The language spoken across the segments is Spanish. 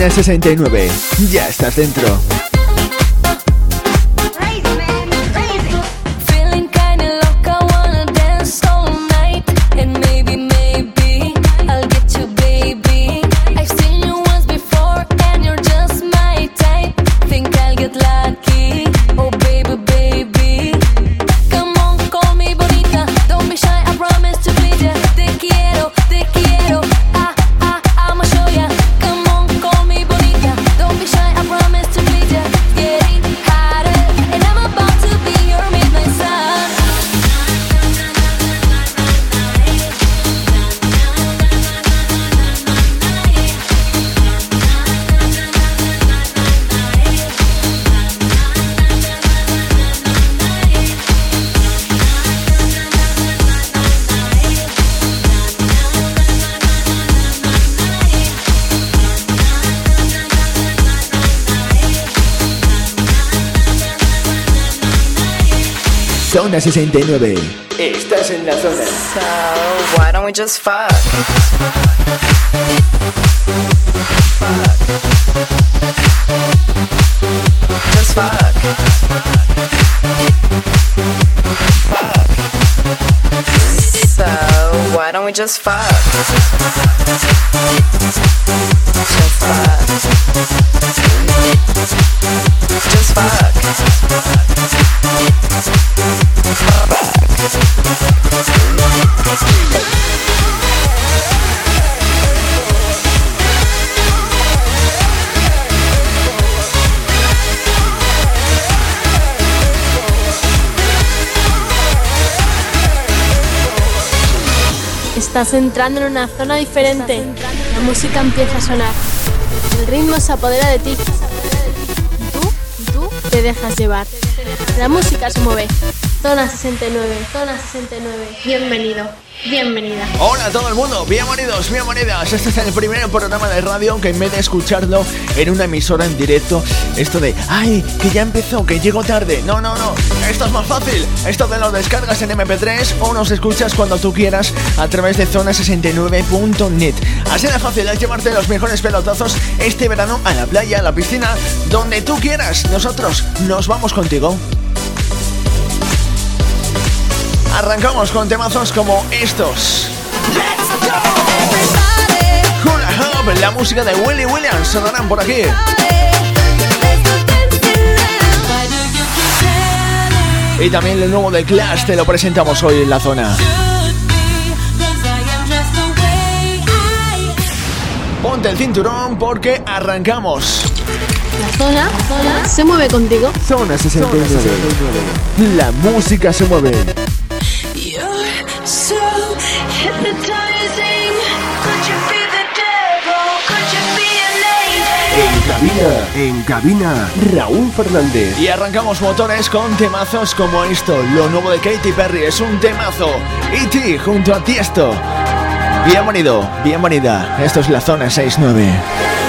Zona 69. Ya estás dentro. Zona 69. Estás en la zona. So, why don't we just fuck? Just fuck. So, why don't we just fuck? Just fuck. Just Estás entrando en una zona diferente. La música empieza a sonar. El ritmo se apodera de ti. Tú, tú te dejas llevar. La música se mueve. Zona 69, zona 69. Bienvenido. Bienvenida. Hola a todo el mundo, bienvenidos, bienvenidas. Este es el primer programa de radio que en vez de escucharlo en una emisora en directo, esto de, ay, que ya empezó, que llego tarde. No, no, no, esto es más fácil. Esto te lo descargas en MP3 o nos escuchas cuando tú quieras a través de zona69.net. Así de fácil es llevarte los mejores pelotazos este verano a la playa, a la piscina, donde tú quieras. Nosotros nos vamos contigo. Arrancamos con temazos como estos. Hula Hop, la música de Willy Williams sonarán por aquí. Y también el nuevo de Clash te lo presentamos hoy en la zona. Ponte el cinturón porque arrancamos. La zona, la zona se mueve contigo. Zona 69. La música se mueve. En cabina, Raúl Fernández. Y arrancamos motores con temazos como esto. Lo nuevo de Katy Perry es un temazo. Y ti junto a Tiesto. Bienvenido, bienvenida. Esto es la zona 69.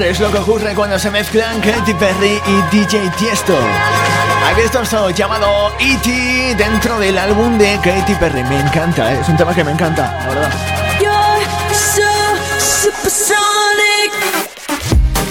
Es lo que ocurre cuando se mezclan Katy Perry y DJ Tiesto. Aquí está esto llamado E.T. dentro del álbum de Katy Perry. Me encanta, ¿eh? es un tema que me encanta, la verdad.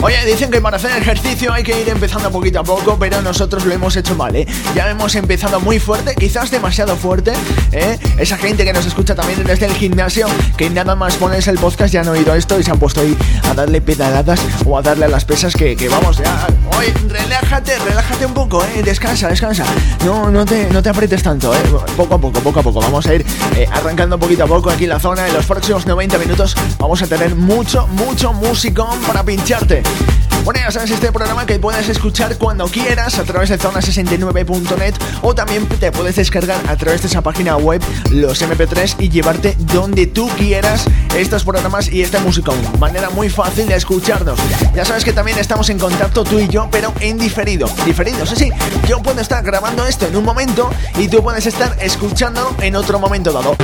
Oye, dicen que para hacer ejercicio hay que ir empezando poquito a poco, pero nosotros lo hemos hecho mal, ¿eh? Ya hemos empezado muy fuerte, quizás demasiado fuerte, ¿eh? Esa gente que nos escucha también desde el gimnasio, que nada más pones el podcast ya han oído esto y se han puesto ahí a darle pedaladas o a darle a las pesas que, que vamos, ya... Oye, relájate, relájate un poco, ¿eh? Descansa, descansa. No, no te, no te aprietes tanto, ¿eh? Poco a poco, poco a poco. Vamos a ir eh, arrancando poquito a poco aquí la zona. En los próximos 90 minutos vamos a tener mucho, mucho musicón para pincharte. Thank you Bueno, ya sabes, este programa que puedes escuchar cuando quieras a través de zona69.net o también te puedes descargar a través de esa página web los MP3 y llevarte donde tú quieras estos programas y esta música. Manera muy fácil de escucharnos. Ya sabes que también estamos en contacto tú y yo, pero en diferido. Diferido, sí, sí. Yo puedo estar grabando esto en un momento y tú puedes estar escuchándolo en otro momento dado.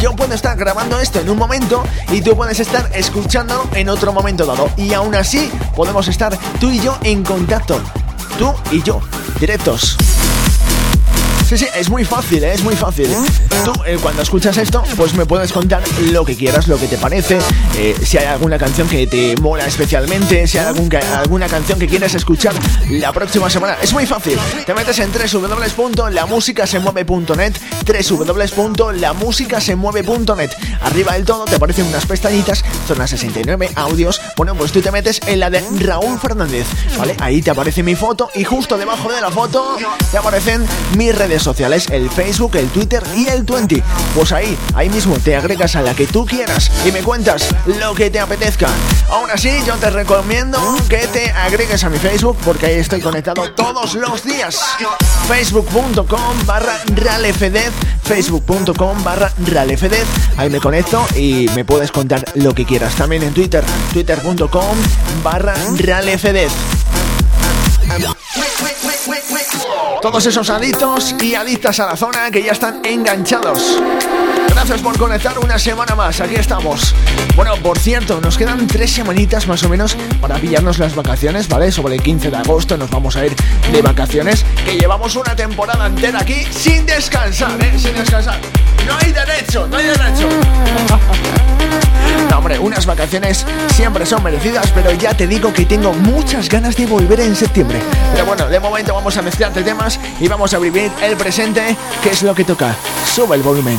Yo puedo estar grabando esto en un momento y tú puedes estar escuchándolo en otro momento dado. Y aún así podemos estar tú y yo en contacto. Tú y yo, directos. Sí, sí, es muy fácil, ¿eh? es muy fácil. Tú, eh, cuando escuchas esto, pues me puedes contar lo que quieras, lo que te parece, eh, si hay alguna canción que te mola especialmente, si hay algún alguna canción que quieres escuchar la próxima semana. Es muy fácil. Te metes en www.lamusicasemueve.net, www.lamusicasemueve.net. Arriba del todo te aparecen unas pestañitas, zona 69, audios. Bueno, pues tú te metes en la de Raúl Fernández, ¿vale? Ahí te aparece mi foto y justo debajo de la foto te aparecen mis redes sociales, el Facebook, el Twitter y el 20. Pues ahí, ahí mismo te agregas a la que tú quieras y me cuentas lo que te apetezca. Aún así, yo te recomiendo que te agregues a mi Facebook porque ahí estoy conectado todos los días. Facebook.com barra ralefedez, Facebook.com barra ralefedez. Ahí me conecto y me puedes contar lo que quieras. También en Twitter, Twitter.com barra ralefedez. Todos esos adictos y adictas a la zona que ya están enganchados. Gracias por conectar una semana más, aquí estamos. Bueno, por cierto, nos quedan tres semanitas más o menos para pillarnos las vacaciones, ¿vale? Sobre el 15 de agosto nos vamos a ir de vacaciones, que llevamos una temporada entera aquí sin descansar, ¿eh? Sin descansar. No hay derecho, no hay derecho. No, hombre, unas vacaciones siempre son merecidas, pero ya te digo que tengo muchas ganas de volver en septiembre. Pero bueno, de momento vamos a mezclarte temas y vamos a vivir el presente, que es lo que toca. Sube el volumen.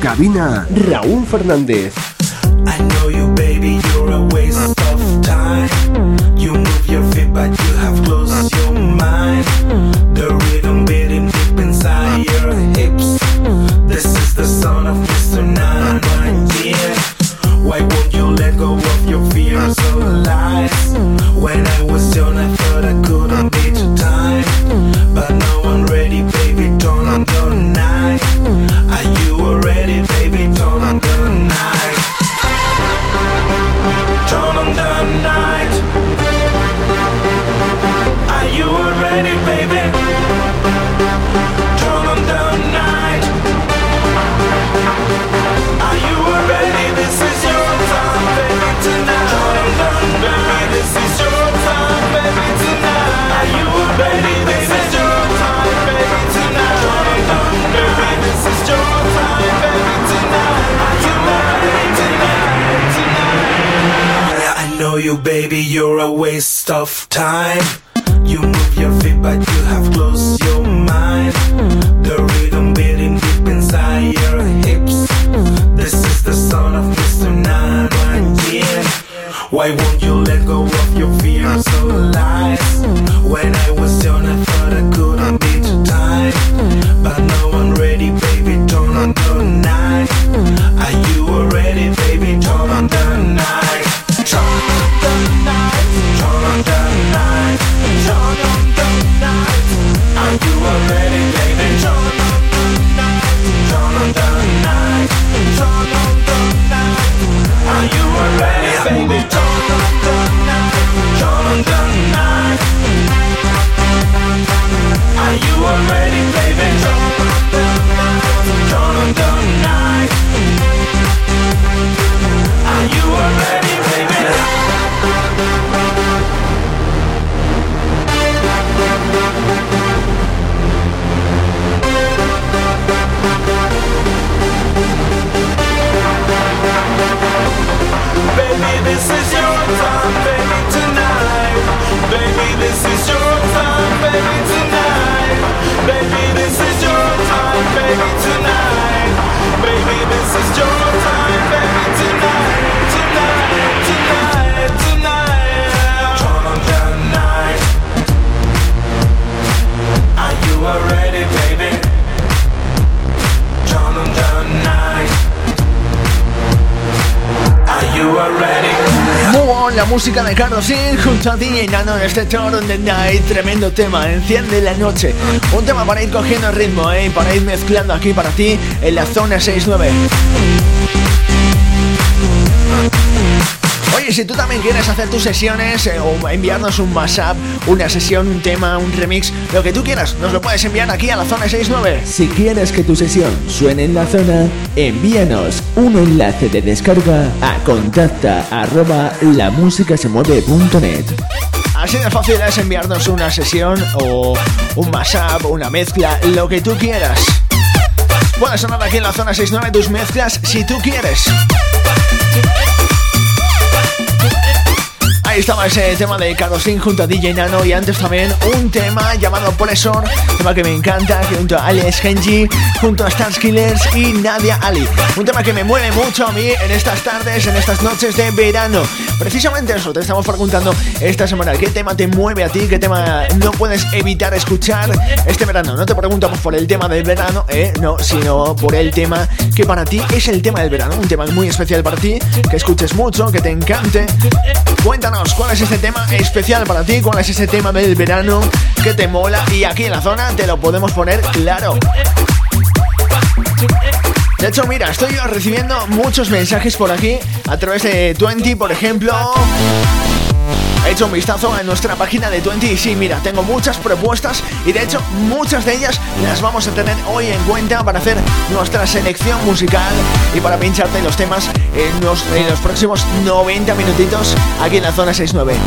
cabina, Raúl Fernández. You, baby, you're a waste of time. You move your feet, but you have closed your mind. The rhythm beating deep inside your hips. This is the sound of Mr. Nine. Why won't you let go of your fears or lies? When I was young, I thought I couldn't be too time. But now música de Carlos Sin junto a DJ Nano en este Turn the Night, tremendo tema, enciende la noche. Un tema para ir cogiendo el ritmo, ¿eh? para ir mezclando aquí para ti en la zona 69. Oye, si tú también quieres hacer tus sesiones eh, o enviarnos un WhatsApp, una sesión, un tema, un remix, lo que tú quieras, nos lo puedes enviar aquí a la zona 69. Si quieres que tu sesión suene en la zona, envíanos un enlace de descarga a contacta arroba lamusicasemueve.net. Así de fácil es enviarnos una sesión o un mashup, una mezcla, lo que tú quieras. Puedes sonar aquí en la zona 69 tus mezclas si tú quieres. Ahí estaba ese tema de Carlosín junto a DJ Nano y antes también un tema llamado Polesor, tema que me encanta, junto a Alex Genji, junto a Stars Killers y Nadia Ali. Un tema que me mueve mucho a mí en estas tardes, en estas noches de verano. Precisamente eso, te estamos preguntando esta semana, ¿qué tema te mueve a ti? ¿Qué tema no puedes evitar escuchar este verano? No te preguntamos por el tema del verano, ¿eh? No, sino por el tema que para ti es el tema del verano, un tema muy especial para ti, que escuches mucho, que te encante. Cuéntanos cuál es ese tema especial para ti, cuál es ese tema del verano que te mola y aquí en la zona te lo podemos poner claro. De hecho, mira, estoy recibiendo muchos mensajes por aquí a través de Twenty, por ejemplo. He hecho un vistazo en nuestra página de Twenty y sí, mira, tengo muchas propuestas y de hecho muchas de ellas las vamos a tener hoy en cuenta para hacer nuestra selección musical y para pincharte los temas en los, en los próximos 90 minutitos aquí en la zona 69.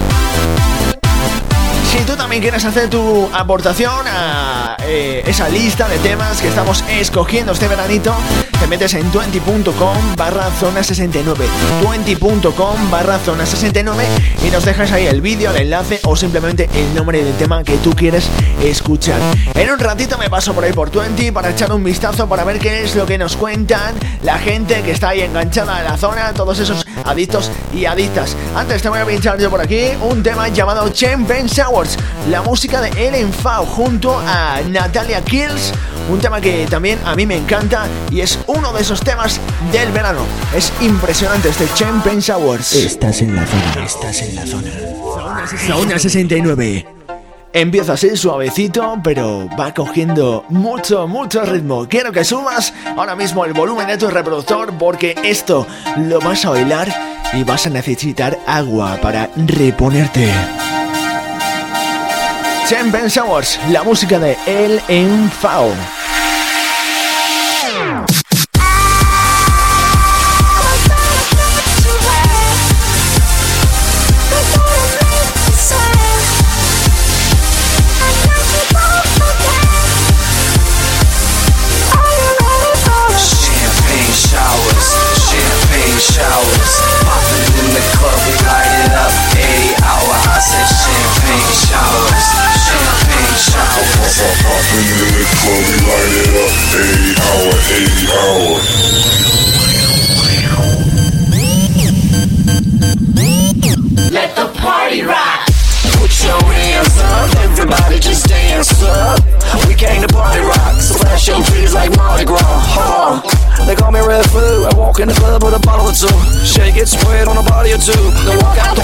Si tú también quieres hacer tu aportación a eh, esa lista de temas que estamos escogiendo este veranito, te metes en 20.com barra zona 69. 20.com barra zona 69 y nos dejas ahí el vídeo, el enlace o simplemente el nombre del tema que tú quieres escuchar. En un ratito me paso por ahí por 20 para echar un vistazo para ver qué es lo que nos cuentan la gente que está ahí enganchada en la zona, todos esos adictos y adictas. Antes te voy a pinchar yo por aquí un tema llamado Champion Sour la música de Ellen Fau junto a Natalia Kills, un tema que también a mí me encanta y es uno de esos temas del verano. Es impresionante este Champagne Showers. Estás en la zona, estás en la zona. Zona 69. Empieza así suavecito, pero va cogiendo mucho, mucho ritmo. Quiero que subas ahora mismo el volumen de tu reproductor porque esto lo vas a bailar y vas a necesitar agua para reponerte. Champion Showers, la música de El Enfao. Showers. Popping in the club, we light it up. 80 hour, 80 hour. Let the party rock. Put your hands up, everybody just dance up. We came to party rock, so flash your trees like Mardi Gras. Huh. They call me Red Food. I walk in the club with a bottle or two. Shake it, spread on a body or two. Then walk out the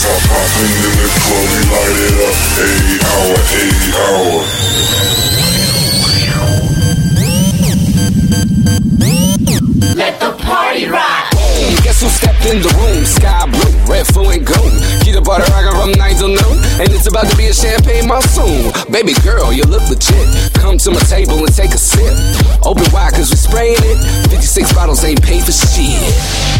Showers. Popping in the club, we light it up. 80 hour, 80 hour. Let the party rock. Guess who stepped in the room? Sky blue, red, full and gold. Keep the party rockin' from 9 till. And it's about to be a champagne monsoon. Baby girl, you look legit. Come to my table and take a sip. Open wide, cause we spraying it. 56 bottles ain't paid for shit.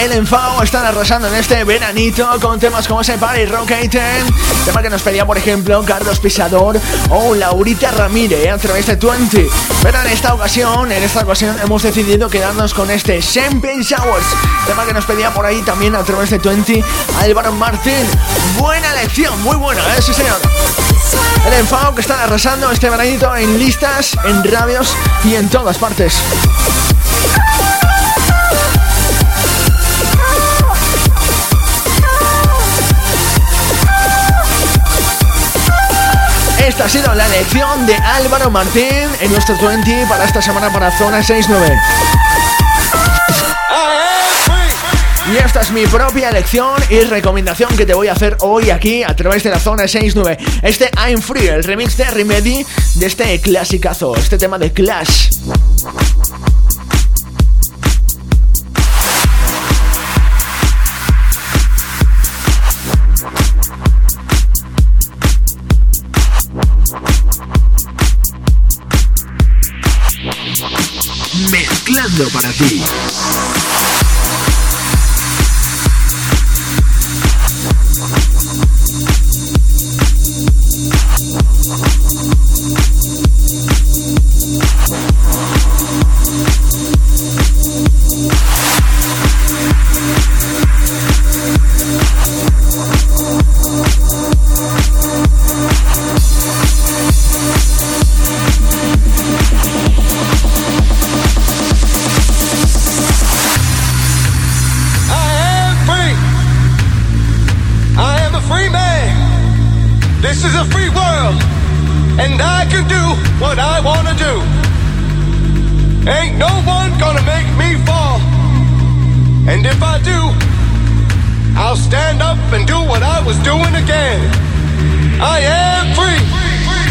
El enfado están arrasando en este veranito con temas como ese Party Rockaten, tema que nos pedía, por ejemplo, Carlos Pisador o Laurita Ramírez a través de 20. Pero en esta ocasión, en esta ocasión hemos decidido quedarnos con este Champagne Showers, tema que nos pedía por ahí también a través de 20 Álvaro Martín. Buena elección, muy buena, ¿eh? Sí, señor. El enfado que están arrasando este veranito en listas, en radios y en todas partes. Esta ha sido la elección de Álvaro Martín en nuestro 20 para esta semana para Zona 69. Y esta es mi propia elección y recomendación que te voy a hacer hoy aquí a través de la zona 69. Este I'm Free, el remix de Remedy de este clasicazo, este tema de Clash. and I can do what I want to do. Ain't no one gonna make me fall. And if I do, I'll stand up and do what I was doing again. I am free. free, free.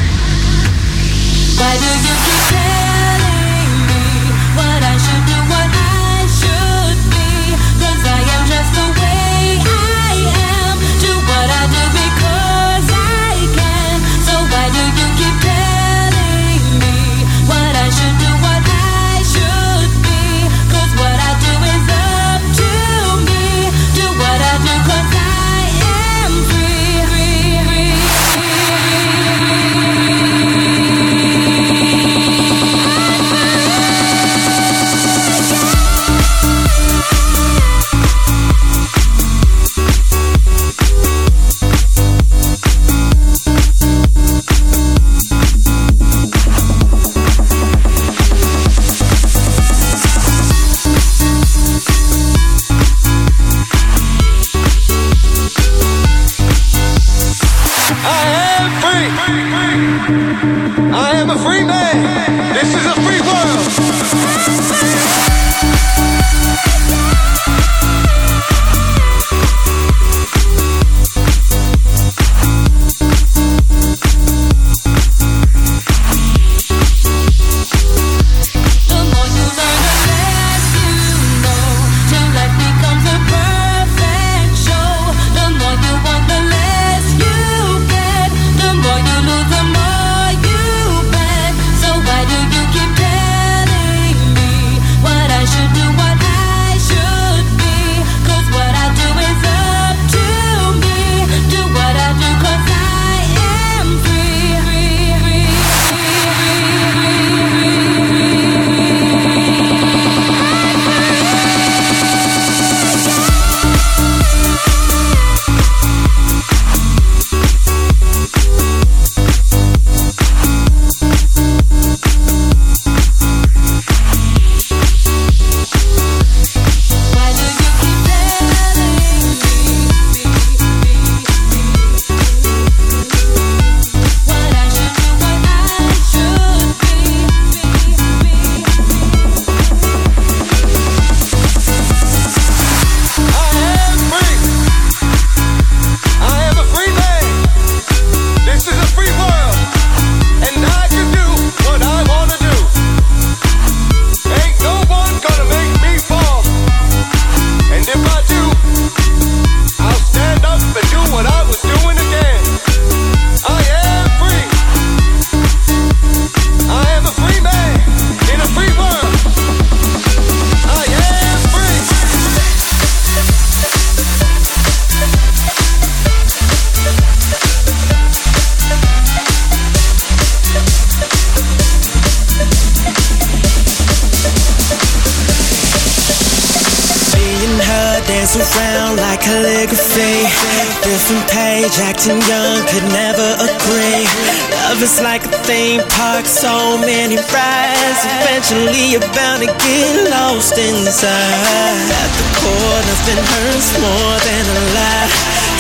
theme park, so many rides. Eventually, you're bound to get lost inside. At the core, nothing hurts more than a lie.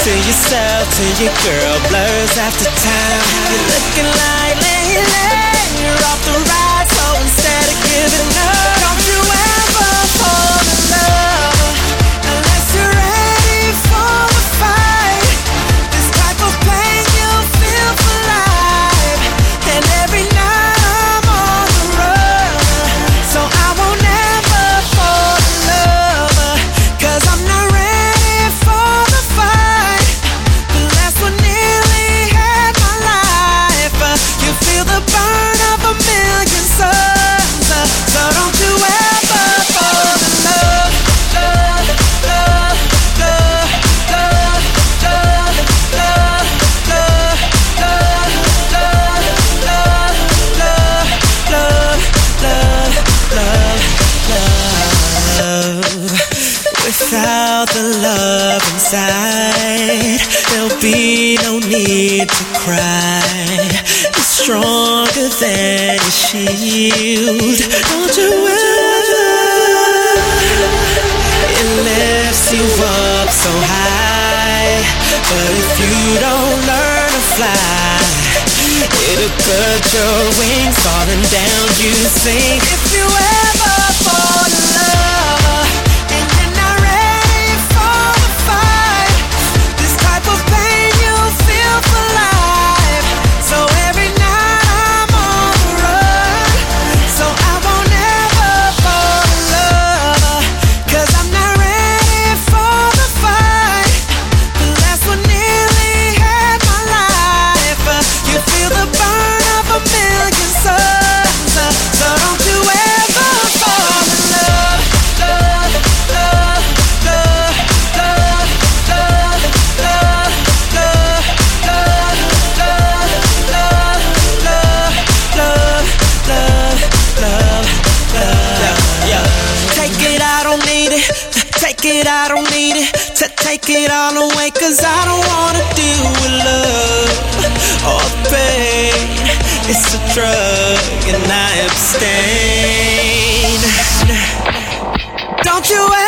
To yourself, to your girl, blurs after time. You're looking like Layla, you're off the ride. drug and I abstain. Don't you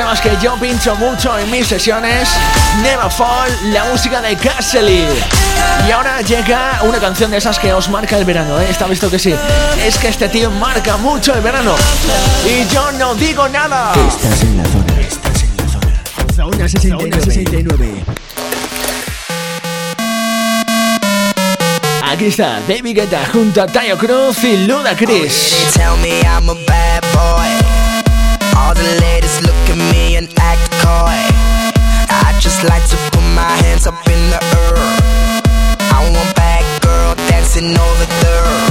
temas que yo pincho mucho en mis sesiones. Neverfall, la música de Cassidy. Y ahora llega una canción de esas que os marca el verano, ¿eh? Está visto que sí. Es que este tío marca mucho el verano. Y yo no digo nada. Estás en la zona, estás en la zona. Zona 69. 69. Aquí está David Guetta junto a Tayo Cruz y Luda Chris. All the ladies look at me and act coy. I just like to put my hands up in the air. I want bad girl dancing over the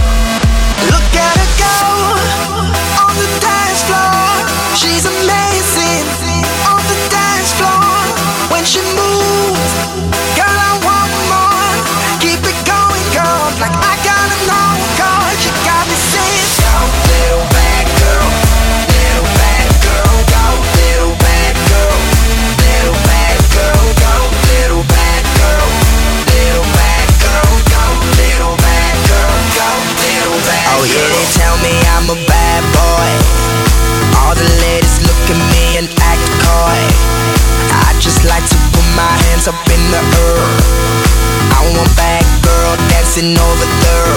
dancing over there,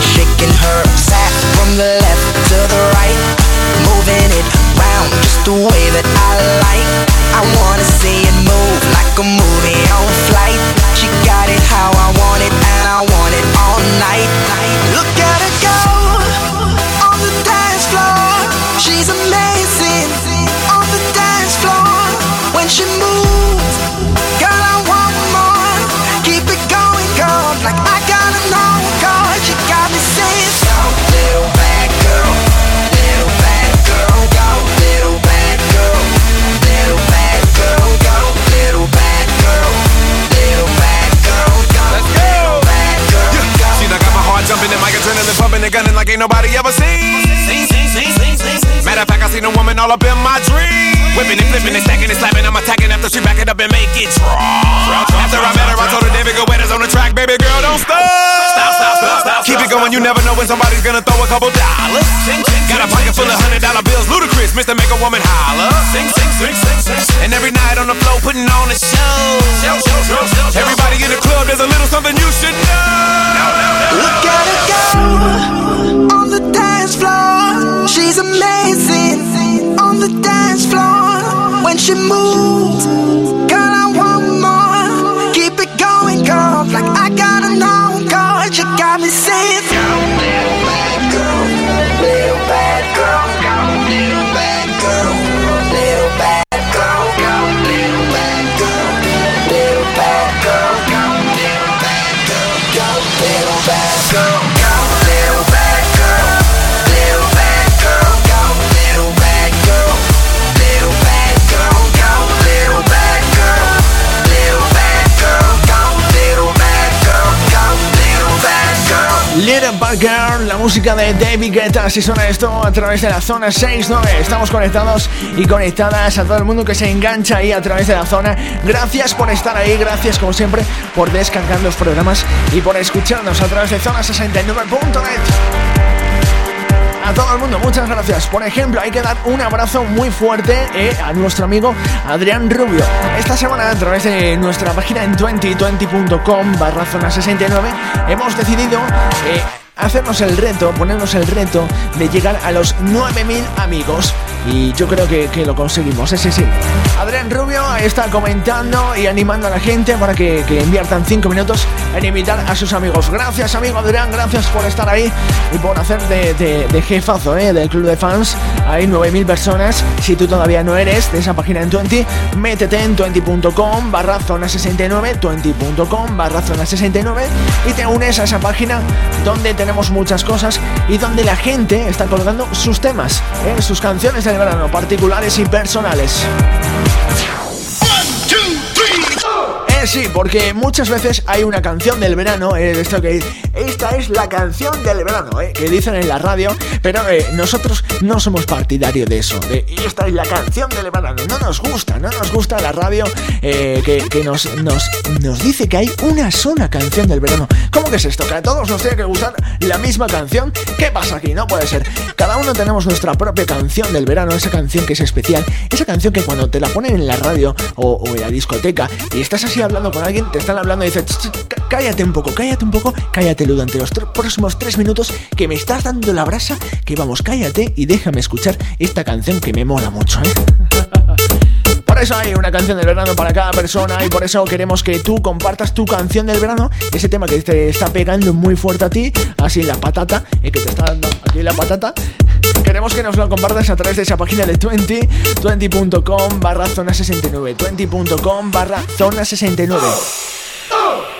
shaking her sack from the left to the right, moving it round just the way that I like. I wanna see it move like a movie on flight. She got it how I want it, and I want it all night. Look at her go. Going, you never know when somebody's gonna throw a couple dollars. Got a pocket full of hundred dollar bills, ludicrous, Mr. Make a woman holler. Sing, sing, sing, sing, sing. And every night on the floor, putting on a show. Everybody in the club, there's a little something you should know. Look at her go on the dance floor. She's amazing on the dance floor. When she moves, girl, I want more. Keep it going, girl. Like I gotta know, girl. You got me saying, Battle Girl, la música de David Guetta, si suena esto a través de la zona 6-9. Estamos conectados y conectadas a todo el mundo que se engancha ahí a través de la zona. Gracias por estar ahí, gracias como siempre por descargar los programas y por escucharnos a través de zona69.net. A todo el mundo, muchas gracias. Por ejemplo, hay que dar un abrazo muy fuerte eh, a nuestro amigo Adrián Rubio. Esta semana, a través de nuestra página en 2020.com barra zona 69, hemos decidido eh, hacernos el reto, ponernos el reto de llegar a los 9000 amigos. Y yo creo que, que lo conseguimos, ese sí. Adrián Rubio está comentando y animando a la gente para que, que inviertan 5 minutos en invitar a sus amigos. Gracias, amigo Adrián, gracias por estar ahí y por hacer de, de- de jefazo eh, del club de fans. Hay 9000 personas. Si tú todavía no eres de esa página en 20, métete en 20.com barra zona 69, 20.com barra zona 69 y te unes a esa página donde tenemos muchas cosas y donde la gente está colgando sus temas, eh, sus canciones del verano, particulares y personales. Sí, porque muchas veces hay una canción del verano, eh, esto que esta es la canción del verano, eh, que dicen en la radio, pero eh, nosotros no somos partidarios de eso, de esta es la canción del verano, no nos gusta, no nos gusta la radio eh, que, que nos, nos, nos dice que hay una sola canción del verano. ¿Cómo que es esto? ¿Que a todos nos tiene que gustar la misma canción? ¿Qué pasa aquí? No puede ser. Cada uno tenemos nuestra propia canción del verano, esa canción que es especial, esa canción que cuando te la ponen en la radio o, o en la discoteca y estás así hablando con alguien, te están hablando y dices, "Ch, ch, cá- cállate un poco, cállate un poco, cállate durante los próximos tres minutos que me estás dando la brasa, que vamos, cállate y déjame escuchar esta canción que me mola mucho, ¿eh? Por eso hay una canción del verano para cada persona y por eso queremos que tú compartas tu canción del verano, ese tema que te está pegando muy fuerte a ti, así la patata, y que te está dando aquí la patata. Queremos que nos lo compartas a través de esa página de 20, 20.com barra zona 69, 20.com barra zona 69. Eh,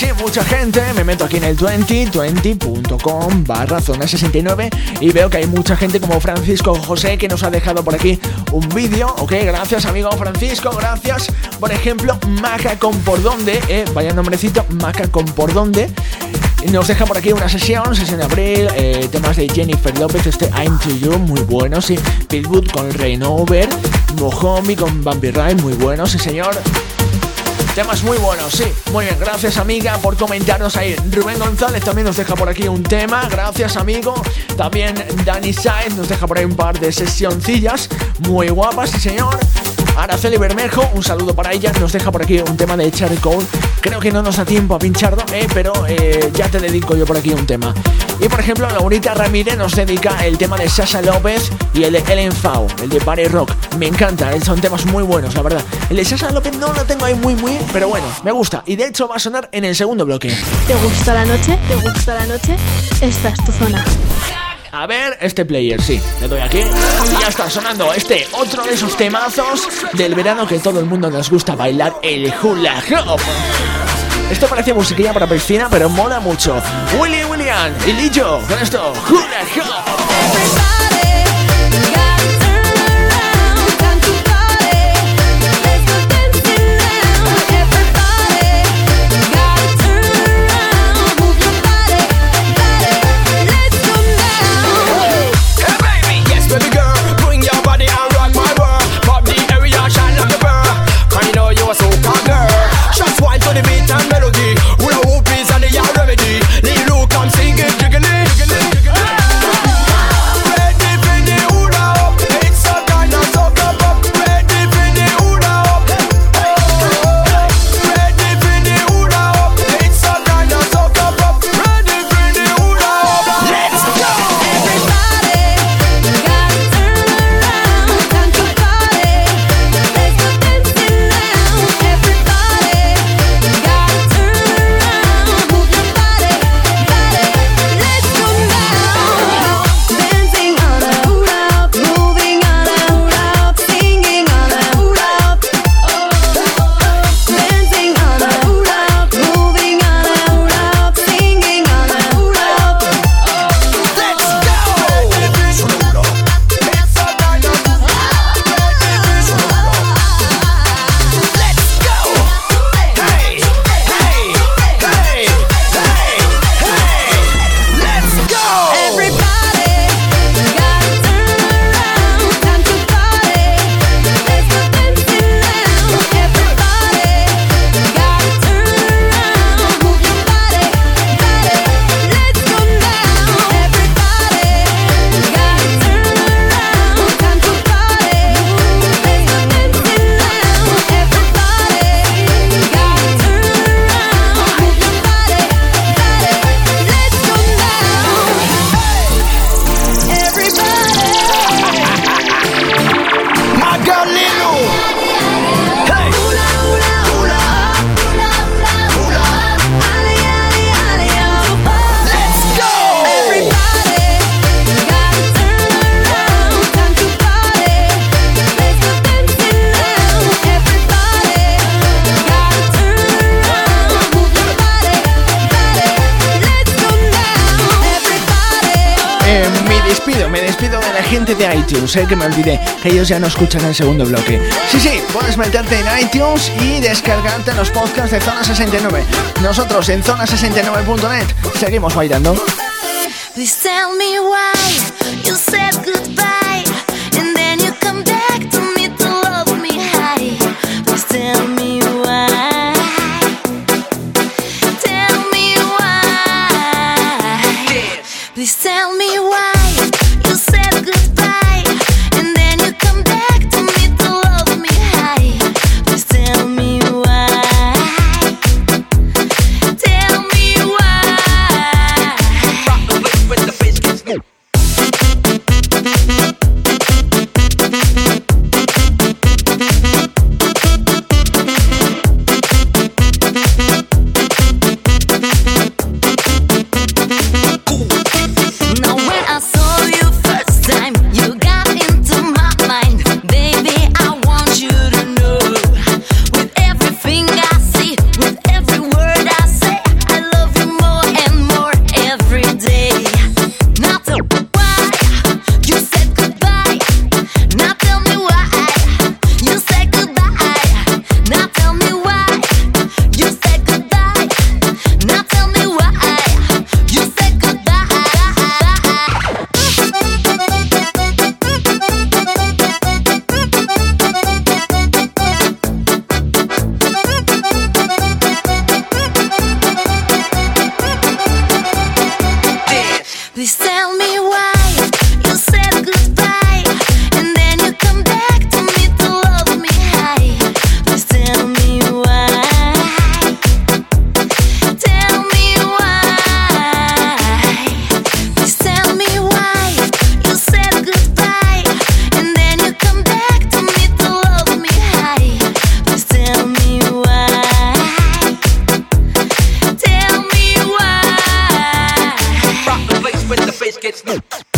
sí, mucha gente, me meto aquí en el 20, 20.com barra zona 69 y veo que hay mucha gente como Francisco José que nos ha dejado por aquí un vídeo, ok, gracias amigo Francisco, gracias, por ejemplo, Maca con por dónde, eh, vaya nombrecito, Maca con por dónde, nos deja por aquí una sesión, sesión de abril, eh, temas de Jennifer López, este I'm to You, muy bueno, sí, Pitwood con Rain Over, Mohomi con Bambi Ride, muy bueno, sí señor. Temas muy buenos, sí. Muy bien, gracias amiga por comentarnos ahí. Rubén González también nos deja por aquí un tema. Gracias amigo. También Dani Saez nos deja por ahí un par de sesioncillas. Muy guapas, sí señor. Araceli Bermejo, un saludo para ella. Nos deja por aquí un tema de Charlie Cole. Creo que no nos da tiempo a pincharlo, eh, pero eh, ya te dedico yo por aquí un tema. Y por ejemplo, Laurita Ramírez nos dedica el tema de Sasha López y el de Ellen Fau, el de Party Rock. Me encanta, eh, son temas muy buenos, la verdad. El de Sasha López no lo tengo ahí muy, muy, pero bueno, me gusta. Y de hecho va a sonar en el segundo bloque. ¿Te gusta la noche? ¿Te gusta la noche? Esta es tu zona. A ver, este player, sí. Le doy aquí. Y ya está sonando este otro de esos temazos del verano que todo el mundo nos gusta bailar, el hula hoop. Esto parece musiquilla para piscina, pero mola mucho. Willy William y Lillo con esto, hula hoop. iTunes, que me olvidé, que ellos ya no escuchan el segundo bloque. Sí, sí, puedes meterte en iTunes y descargarte los podcasts de Zona 69. Nosotros en zona69.net seguimos bailando. Oh!